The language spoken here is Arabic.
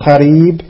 قريب